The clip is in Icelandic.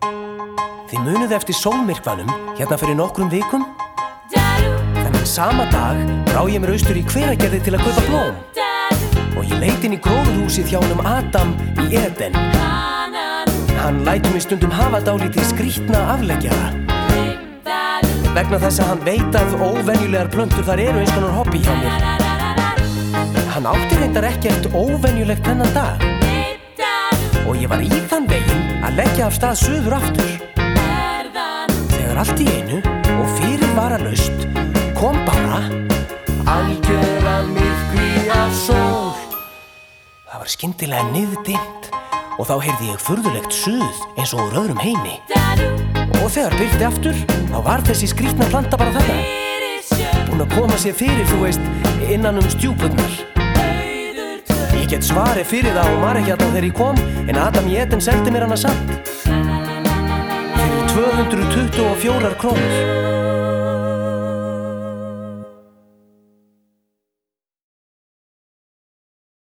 Þið muniði eftir sólmyrkvanum hérna fyrir nokkrum vikum? Þennan sama dag brá ég mér austur í hveragerði til að kaupa blóm. Og ég leit inn í gróðurhúsið hjá hennum Adam í Eden. Hann læti mig stundum hafa dálítið skrítna afleggjara. Vegna þess að hann veit að óvenjulegar plöntur þar eru eins konar hobby hjá mér. Hann átti reyndar ekkert óvenjulegt þennan dag. Og ég var í þann veginn að leggja af stað söður aftur. Þegar allt í einu og fyrir var að laust kom bara algjöra myrkvi af sól. Það var skyndilega niðdimt og þá heyrði ég furðulegt suð eins og úr öðrum heimi. Og þegar byrti aftur, þá var þessi skrítna planta bara þetta. Búin að koma sér fyrir, þú veist, innan um stjúpurnar. Ég get svarið fyrir það og maður ekki alltaf þegar ég kom, en Adam í etin seldi mér hana samt. Fyrir 224 krónur.